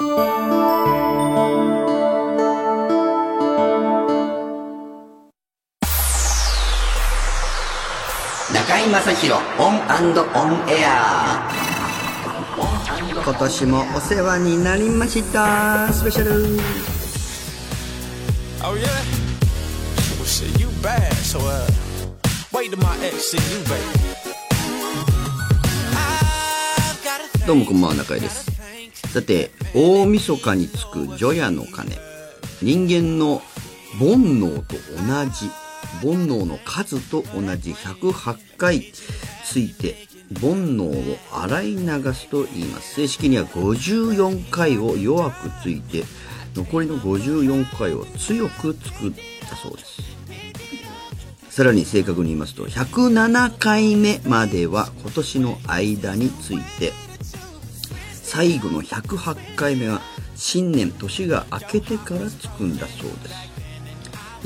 中居正広オンオンエア今年もお世話になりましたスペシャル Oh yeah? Well shit, you bad, so uh wait till my ex see you, baby. どうもこんばんは中井ですさて大晦日につく除夜の鐘。人間の煩悩と同じ煩悩の数と同じ108回ついて煩悩を洗い流すと言います。正式には54回を弱くついて残りの54回を強く作ったそうです。さらに正確に言いますと107回目までは今年の間について最後の108回目は新年年が明けてからつくんだそうです。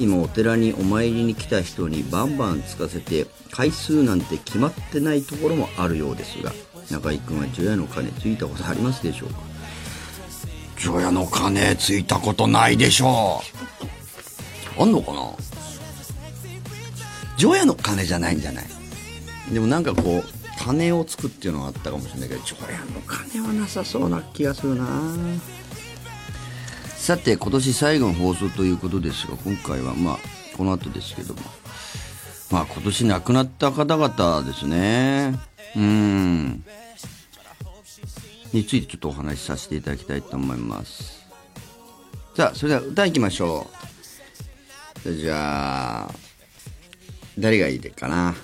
今お寺にお参りに来た人にバンバンつかせて回数なんて決まってないところもあるようですが中居君は除夜の鐘ついたことありますでしょうか？除夜の鐘ついたことないでしょう。あんのかな？除夜の鐘じゃないんじゃない？でもなんかこう鐘をつくっていうのはあったかもしれないけど除夜の鐘はなさそうな気がするな。さて今年最後の放送ということですが今回はまあこの後ですけども。まあ今年亡くなった方々ですね。うん。についてちょっとお話しさせていただきたいと思います。さあそれでは歌いきましょう。じゃあ誰がいいでかな。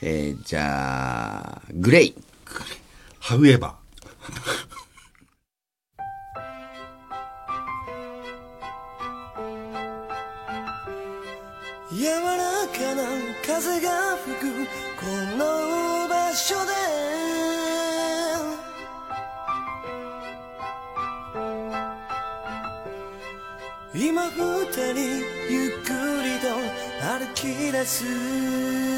えー、じゃあグレイ。ハウエバ柔らかな風が吹くこの場所で。今二人ゆっくりと歩き出す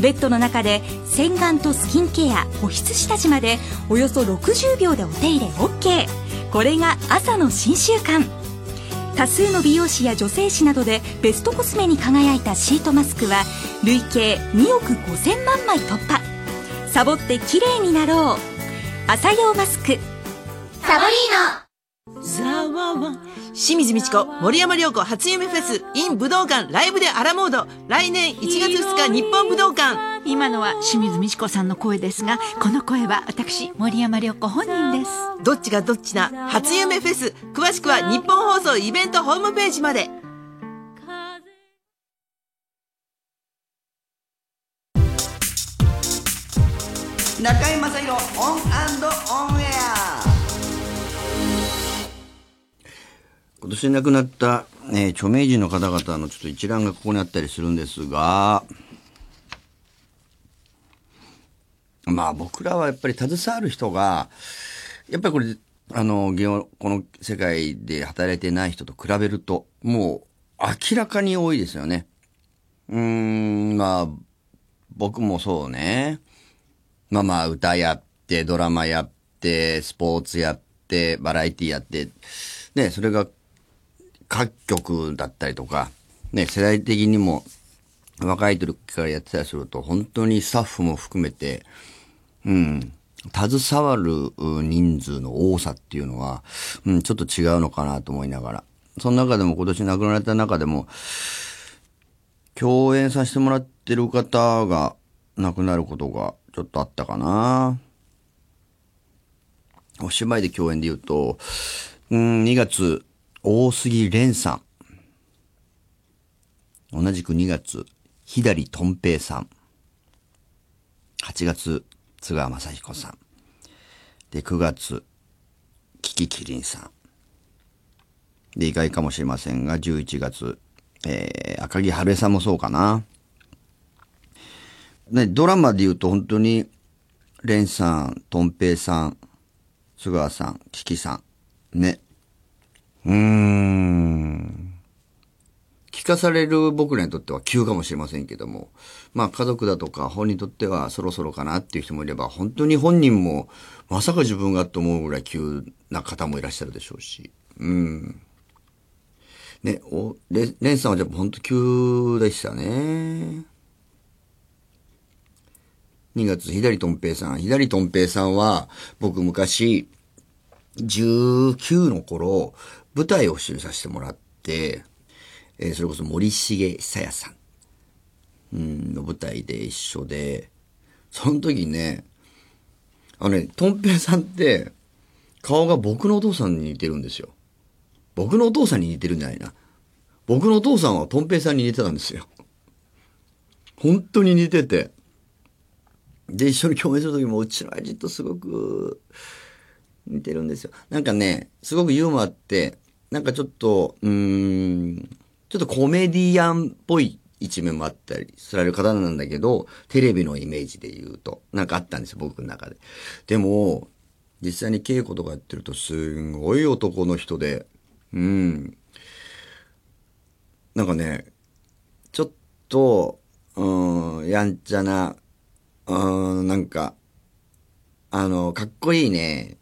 ベッドの中で洗顔とスキンケア保湿下地までおよそ60秒でお手入れ OK これが朝の新習慣。多数の美容師や女性誌などでベストコスメに輝いたシートマスクは累計2億5000万枚突破。サボって綺麗になろう。朝用マスク。サボリーノ。ざわわ清水美智子森山良子初夢フェス in 武道館ライブでアラモード。来年1月2日日本武道館。今のは清水美智子さんの声ですがこの声は私森山良子本人です。どっちがどっちな初夢フェス。詳しくは日本放送イベントホームページまで。中井正広オン今年亡くなった、えー著名人の方々のちょっと一覧がここにあったりするんですが、まあ僕らはやっぱり携わる人が、やっぱりこれ、あの、この世界で働いてない人と比べると、もう明らかに多いですよね。うーん、まあ、僕もそうね。まあまあ、歌やって、ドラマやって、スポーツやって、バラエティやって、ね、それが各局だったりとか、ね、世代的にも若い時からやってたりすると、本当にスタッフも含めて、うん、携わる人数の多さっていうのは、うん、ちょっと違うのかなと思いながら。その中でも今年亡くなられた中でも、共演させてもらってる方が亡くなることがちょっとあったかな。お芝居で共演で言うと、うん、2月、大杉蓮さん。同じく2月、左とん平さん。8月、津川雅彦さん。で、9月、キキキリンさん。で、意外かもしれませんが、11月、えー、赤木春江さんもそうかな。ね、ドラマで言うと本当に、レンさん、トンペイさん、津川さん、キキさん、ね。うーん。聞かされる僕らにとっては急かもしれませんけども、まあ家族だとか本人にとってはそろそろかなっていう人もいれば、本当に本人もまさか自分がと思うぐらい急な方もいらっしゃるでしょうし、うん。ね、お、レレンさんはじゃあ本当急でしたね。2月、左とん平さん。左とん平さんは、僕昔、19の頃、舞台を一緒にさせてもらって、えーそれこそ森重久彌さん、うん、の舞台で一緒で、その時ね、あのね、とん平さんって、顔が僕のお父さんに似てるんですよ。僕のお父さんに似てるんじゃないな。僕のお父さんはとん平さんに似てたんですよ。本当に似てて。で、一緒に共演する時も、うちの親父とすごく似てるんですよ。なんかね、すごくユーモアって、なんかちょっと、うん、ちょっとコメディアンっぽい一面もあったりされる方なんだけど、テレビのイメージで言うと、なんかあったんですよ、僕の中で。でも、実際に稽古とかやってると、すんごい男の人で、うん。なんかね、ちょっと、うん、やんちゃな、うん、なんか、あの、かっこいいね、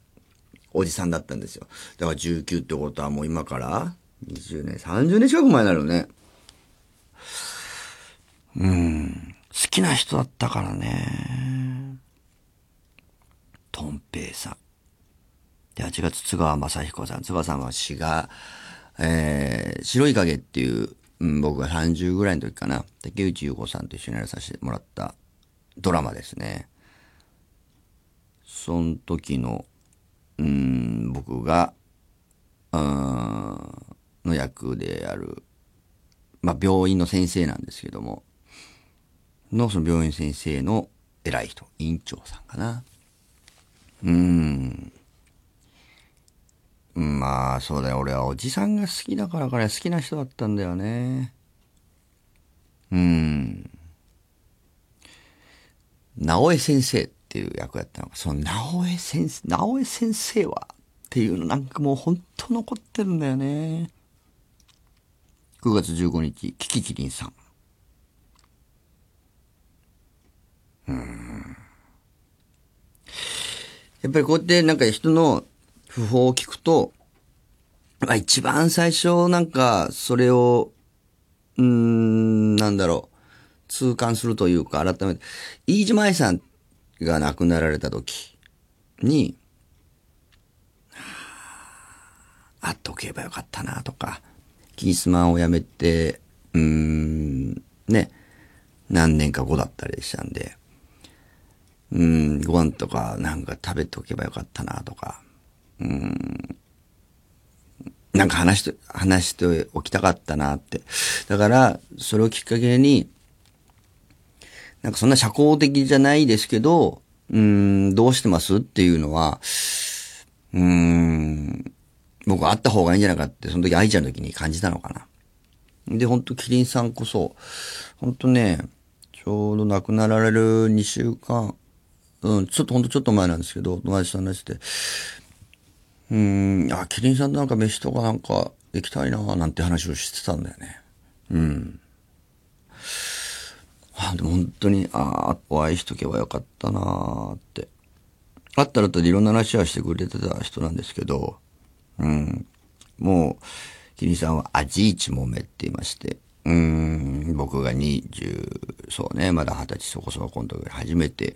おじさんだったんですよ。だから19ってことはもう今から20年、30年近く前になるよね。うん。好きな人だったからね。とんぺいさん。で、8月、津川雅彦さん。津川さんは詩が、えー、白い影っていう、うん、僕が30ぐらいの時かな。竹内優子さんと一緒にやらさせてもらったドラマですね。その時の、うん、僕が、うん、の役である、まあ、病院の先生なんですけども、の、その病院先生の偉い人、院長さんかな。うん。まあ、そうだよ。俺はおじさんが好きだからかね、好きな人だったんだよね。うん。直江先生っていう役やったのか。その直江先生、直江先生はっていうのなんかもう本当残ってるんだよね。9月15日、キキキリンさん。やっぱりこうやってなんか人の訃報を聞くと、まあ一番最初なんかそれを、うん、なんだろう、痛感するというか改めて、飯島愛さんが亡くなられた時に、はあっておけばよかったなとか、キースマンを辞めて、うーん、ね、何年か後だったりしたんで、うん、ご飯とかなんか食べておけばよかったなとか、うん、なんか話して、話しておきたかったなって。だから、それをきっかけに、なんかそんな社交的じゃないですけど、うん、どうしてますっていうのは、うん、僕は会った方がいいんじゃないかって、その時愛ちゃんの時に感じたのかな。で、本当キリンさんこそ、本当ね、ちょうど亡くなられる2週間、うん、ちょっとほんとちょっと前なんですけど、友達と話して、うーん、あ、キリンさんとなんか飯とかなんか行きたいななんて話をしてたんだよね。うん。あ、でも本当に、ああ、お会いしとけばよかったなーって。会ったらといろんな話はしてくれてた人なんですけど、うん。もう、キリンさんはアジイチモメって言いまして、うん、僕が20、そうね、まだ二十歳そこそこの時初めて、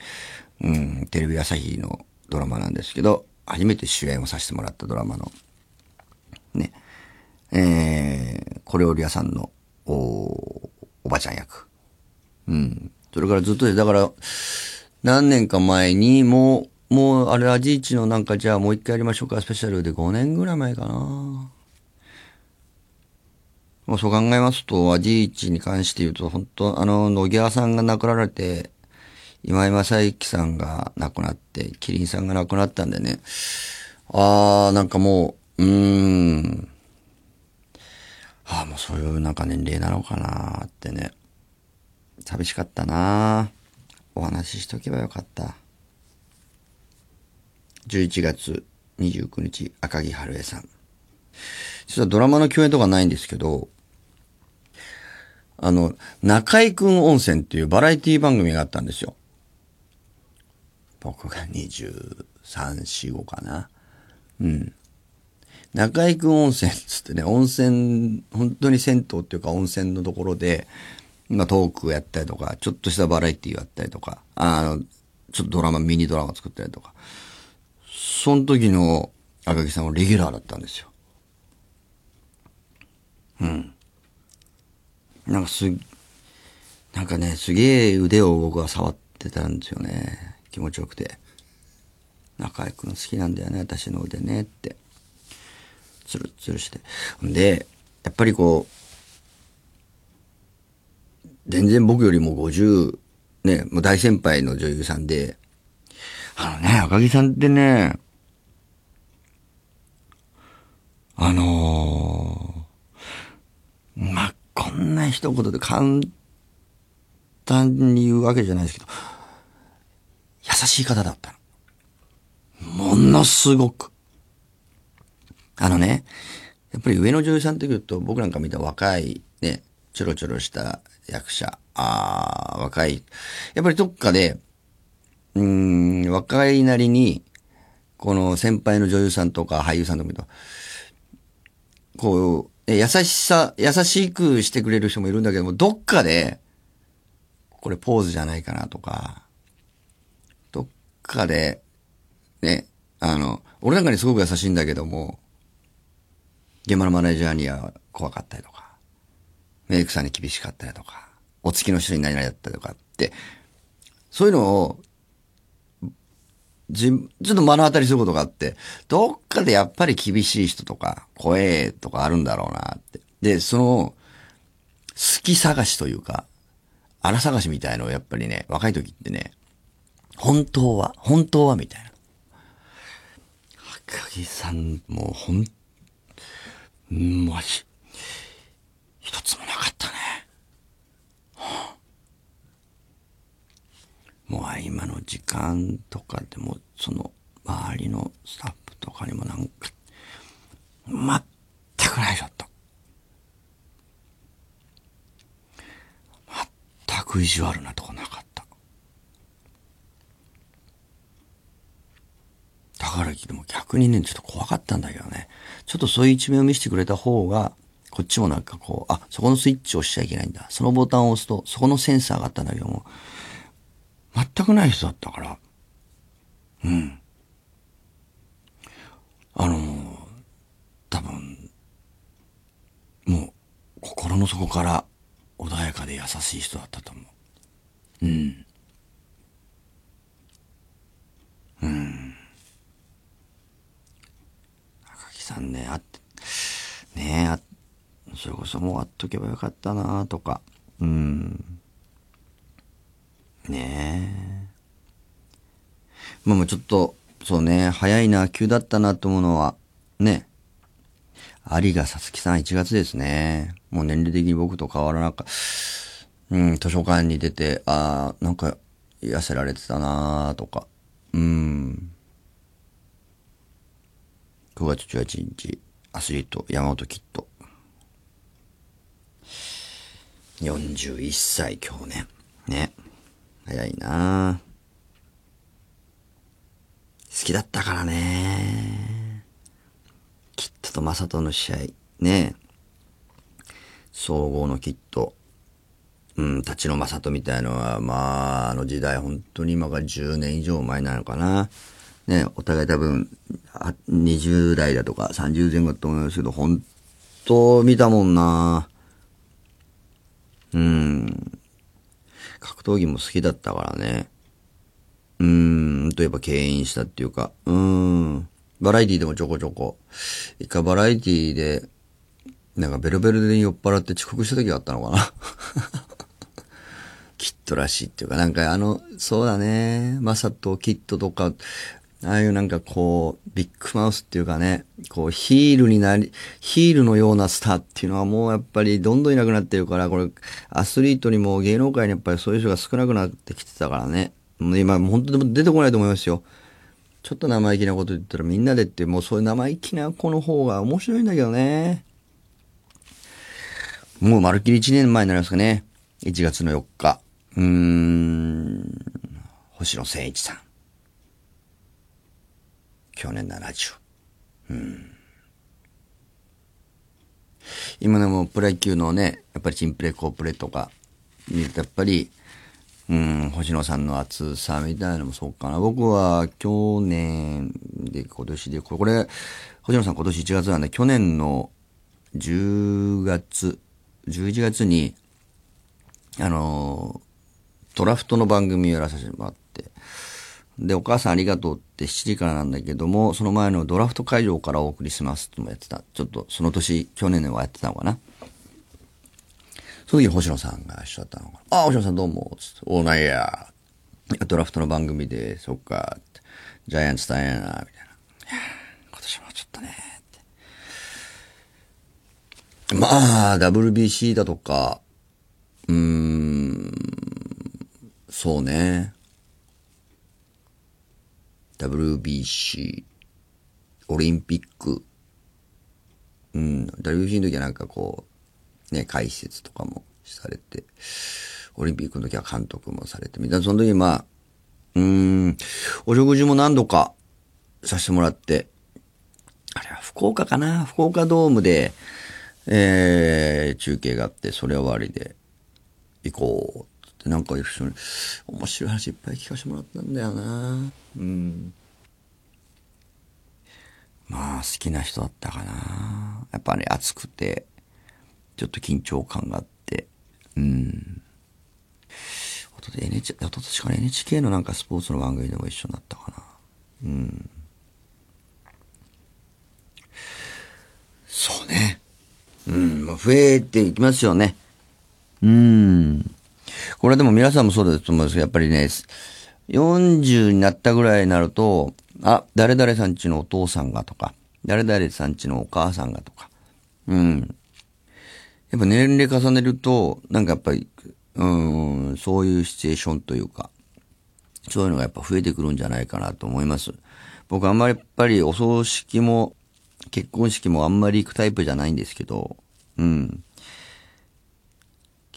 うん、テレビ朝日のドラマなんですけど、初めて主演をさせてもらったドラマの、ね、えー、小料理屋さんのお、おばちゃん役。うん。それからずっとで、だから、何年か前に、もう、もう、あれ、アジイチのなんか、じゃあもう一回やりましょうか、スペシャルで5年ぐらい前かな。もうそう考えますと、アジイチに関して言うと、本当あの、野際さんが亡くなられて、今井正幸さんが亡くなって、キリンさんが亡くなったんでね、あー、なんかもう、うーん、ああ、もうそういうなんか年齢なのかなってね。寂しかったなお話ししとけばよかった。11月29日、赤木春江さん。実はドラマの共演とかないんですけど、あの、中井くん温泉っていうバラエティ番組があったんですよ。僕が23、4、5かな。うん。中井くん温泉っつってね、温泉、本当に銭湯っていうか温泉のところで、まあトークやったりとか、ちょっとしたバラエティやったりとか、あの、ちょっとドラマ、ミニドラマ作ったりとか。その時の赤木さんはレギュラーだったんですよ。うん。なんかす、なんかね、すげえ腕を僕は触ってたんですよね。気持ちよくて。中井くん好きなんだよね、私の腕ねって。つるつるして。んで、やっぱりこう、全然僕よりも50、ね、もう大先輩の女優さんで、あのね、赤木さんってね、あのーまあ、こんな一言で簡単に言うわけじゃないですけど、優しい方だったの。ものすごく。あのね、やっぱり上の女優さんって言うと、僕なんか見た若い、ね、ちょろちょろした役者、ああ、若い。やっぱりどっかで、うん、若いなりに、この先輩の女優さんとか俳優さんとかと、こう、優しさ、優しくしてくれる人もいるんだけども、どっかで、これポーズじゃないかなとか、どっかで、ね、あの、俺なんかにすごく優しいんだけども、現場のマネージャーには怖かったりとか、メイクさんに厳しかったりとか、お付きの人に何々だったりとかって、そういうのを、じ、ちょっと目の当たりすることがあって、どっかでやっぱり厳しい人とか、怖えとかあるんだろうなって。で、その、好き探しというか、荒探しみたいのをやっぱりね、若い時ってね、本当は、本当はみたいな。高木さん、もうほん、うんもうひ、一つもなかったね。はあもう合間の時間とかでも、その、周りのスタッフとかにもなんか、全くないしょった。全く意地悪なとこなかった。だからでも逆にね、ちょっと怖かったんだけどね。ちょっとそういう一面を見せてくれた方が、こっちもなんかこう、あ、そこのスイッチを押しちゃいけないんだ。そのボタンを押すと、そこのセンサーがあったんだけども、全くない人だったから、うん。あのー多分、もう、心の底から穏やかで優しい人だったと思う。うん。うん。赤木さんね、あって、ねえ、あってそれこそもう会っとけばよかったなとか、うん。ねえ。まあもうちょっと、そうね、早いな、急だったなと思うのは、ね。有賀さつきさん1月ですね。もう年齢的に僕と変わらなかうん、図書館に出て、ああ、なんか痩せられてたなとか。うん。9月18日、アスリート、山本キッド。41歳、去年。ね。早いな好きだったからね。キッドとマサトの試合。ね。総合のキッド。うん、立ちの正人みたいのは、まあ、あの時代、本当に今が10年以上前なのかな。ね、お互い多分、20代だとか30前後だと思いますけど、本当見たもんな。うん。格闘技も好きだったからね。うーん、といえば牽引したっていうか、うーん。バラエティでもちょこちょこ。一回バラエティで、なんかベロベロで酔っ払って遅刻した時があったのかな。キットらしいっていうか、なんかあの、そうだね、マサとキットとか、ああいうなんかこう、ビッグマウスっていうかね、こうヒールになり、ヒールのようなスターっていうのはもうやっぱりどんどんいなくなってるから、これ、アスリートにも芸能界にやっぱりそういう人が少なくなってきてたからね。もう今、本当に出てこないと思いますよ。ちょっと生意気なこと言ったらみんなでって、もうそういう生意気な子の方が面白いんだけどね。もうまるっきり1年前になりますかね。1月の4日。うーん、星野千一さん。去年70。うん。今でもプロ野球のね、やっぱりチンプレ、コープレとか見るとやっぱり、うん、星野さんの熱さみたいなのもそうかな。僕は去年で今年で、これ、星野さん今年1月なんで、去年の10月、11月に、あの、ドラフトの番組をやらさせてもらって、で、お母さんありがとうって7時からなんだけども、その前のドラフト会場からお送りしますってもやってた。ちょっとその年、去年ではやってたのかな。その時星野さんが一緒だったのかな。あ、星野さんどうも、つって、おなんや、ドラフトの番組で、そっか、ジャイアンツ大変やな、みたいな。今年もちょっとね、って。まあ、WBC だとか、うーん、そうね。WBC、オリンピック、うん、WBC の時はなんかこう、ね、解説とかもされて、オリンピックの時は監督もされて、みたいな、その時まあ、うーん、お食事も何度かさせてもらって、あれは福岡かな？福岡ドームで、えー、中継があって、それ終わりで、行こう、なんか一緒に、面白い話いっぱい聞かせてもらったんだよなうん。まあ、好きな人だったかなやっぱね、熱くて、ちょっと緊張感があって、うん。おとと NHK、おととしかね NHK のなんかスポーツの番組でも一緒になったかな。うん。そうね。うん、増えていきますよね。うん。これでも皆さんもそうだと思うんですけど、やっぱりね、40になったぐらいになると、あ、誰々さんちのお父さんがとか、誰々さんちのお母さんがとか。うん。やっぱ年齢重ねると、なんかやっぱり、うん、そういうシチュエーションというか、そういうのがやっぱ増えてくるんじゃないかなと思います。僕あんまりやっぱりお葬式も、結婚式もあんまり行くタイプじゃないんですけど、うん。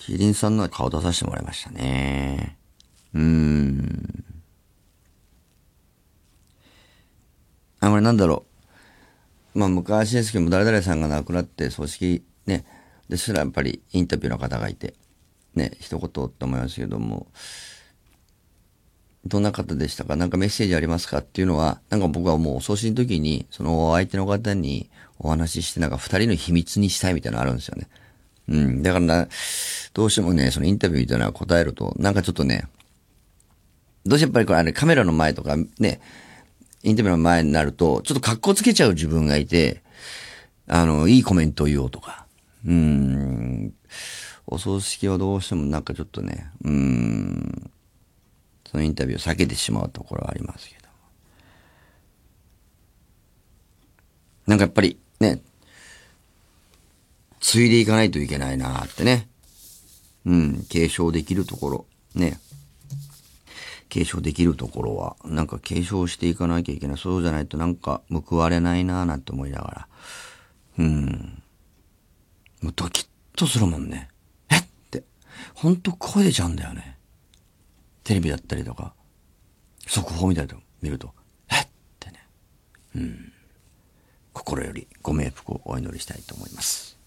キリンさんの顔出させてもらいましたね。うーん。あんまりなんだろう。まあ昔ですけども、誰々さんが亡くなって葬式ね、ですらやっぱりインタビューの方がいて、ね、一言って思いますけども、どんな方でしたか？なんかメッセージありますか？っていうのは、なんか僕はもうお葬式の時に、その相手の方にお話しして、なんか二人の秘密にしたいみたいなのあるんですよね。うん。だからな、どうしてもね、そのインタビューみたいなの答えると、なんかちょっとね、どうしてやっぱりこれあれカメラの前とかね、インタビューの前になると、ちょっと格好つけちゃう自分がいて、あの、いいコメントを言おうとか。うん。お葬式はどうしてもなんかちょっとね、うん。そのインタビューを避けてしまうところはありますけど。なんかやっぱりね、継いでいかないといけないなってね。うん、継承できるところ、ね。継承できるところは、なんか継承していかなきゃいけない。そうじゃないとなんか報われないなぁなんて思いながら。うん。もうドキッとするもんね。えっ？て。ほんと声出ちゃうんだよね。テレビだったりとか、速報みたいなの見ると、えってね。うん。心よりご冥福をお祈りしたいと思います。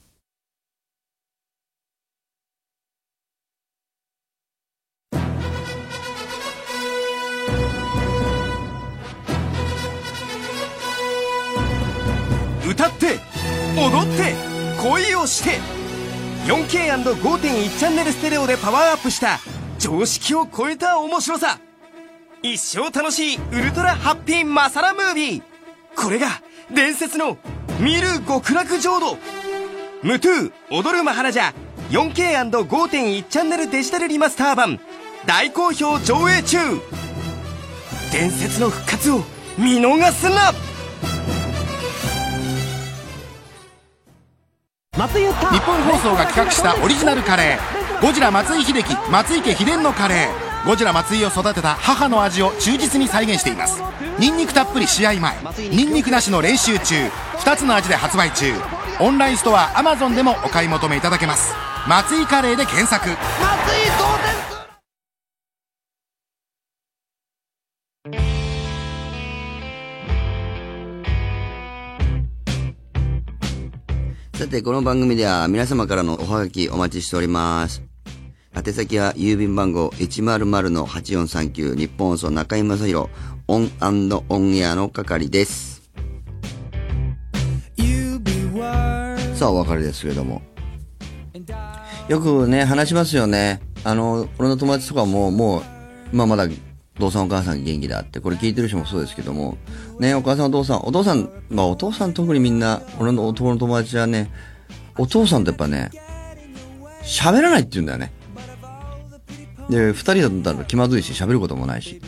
歌って踊って恋をして。4K&5.1 チャンネルステレオでパワーアップした常識を超えた面白さ。一生楽しいウルトラハッピーマサラムービー。これが伝説の見る極楽浄土。ムトゥー踊るマハラジャ 4K&5.1 チャンネルデジタルリマスター版。大好評上映中。伝説の復活を見逃すな！日本放送が企画したオリジナルカレー。ゴジラ松井秀喜松井家秘伝のカレー。ゴジラ松井を育てた母の味を忠実に再現しています。ニンニクたっぷり試合前。ニンニクなしの練習中。2つの味で発売中。オンラインストア Amazon でもお買い求めいただけます。松井カレーで検索さて、この番組では皆様からのおはがきお待ちしております。宛先は郵便番号100-8439ニッポン放送中居正広 ON & ON AIR の係です。さあ、お別れですけれども。よくね、話しますよね。あの、俺の友達とかも、もう、まあまだ、お父さんお母さん元気だって、これ聞いてる人もそうですけども、ね、お母さんお父さん、お父さん、まあお父さん特にみんな、俺の男の友達はね、お父さんとやっぱね、喋らないって言うんだよね。で、二人だったら気まずいし、喋ることもないし。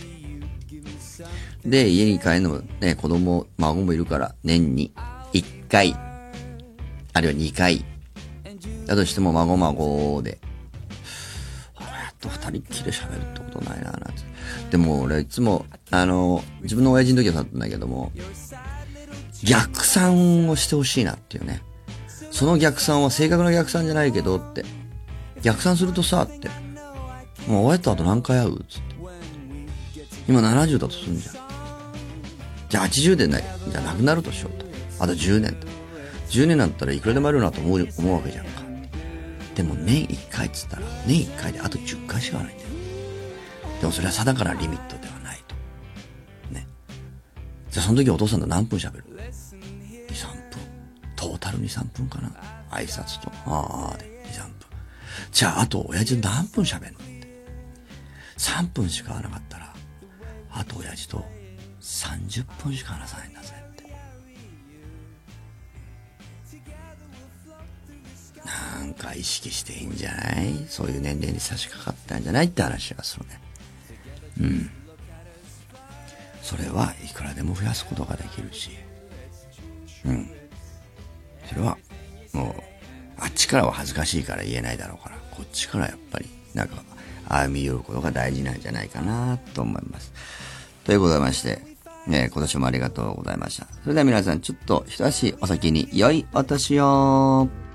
で、家に帰るのもね、子供、孫もいるから、年に一回、あるいは二回、だとしても孫孫で、あれやっと二人っきり喋るってことないななんて。でも俺いつも、あの、自分の親父の時はそうだったんだけども、逆算をしてほしいなっていうね。その逆算は正確な逆算じゃないけどって。逆算するとさ、って。もう親とあと何回会うつって。今70だとすんじゃん。じゃあ80でない。じゃなくなるとしようと。あと10年と。10年だったらいくらでもあるなと思う思うわけじゃんか。でも年1回っつったら、年1回であと10回しかないんだよ。でもそれは定かなリミットではないと。ね。じゃあその時お父さんと何分喋る ?2、3分。トータル2、3分かな？挨拶と、ああで2、3分。じゃああと親父と何分喋るの？って。3分しか会わなかったら、あと親父と30分しか話さないんだぜって。なんか意識していいんじゃない？そういう年齢に差し掛かったんじゃない？って話がするね。うん。それはいくらでも増やすことができるし。うん。それはもうあっちからは恥ずかしいから言えないだろうから。こっちからやっぱりなんか歩み寄ることが大事なんじゃないかなと思います。ということでまして、ね、今年もありがとうございました。それでは皆さんちょっと一足お先に良いお年を。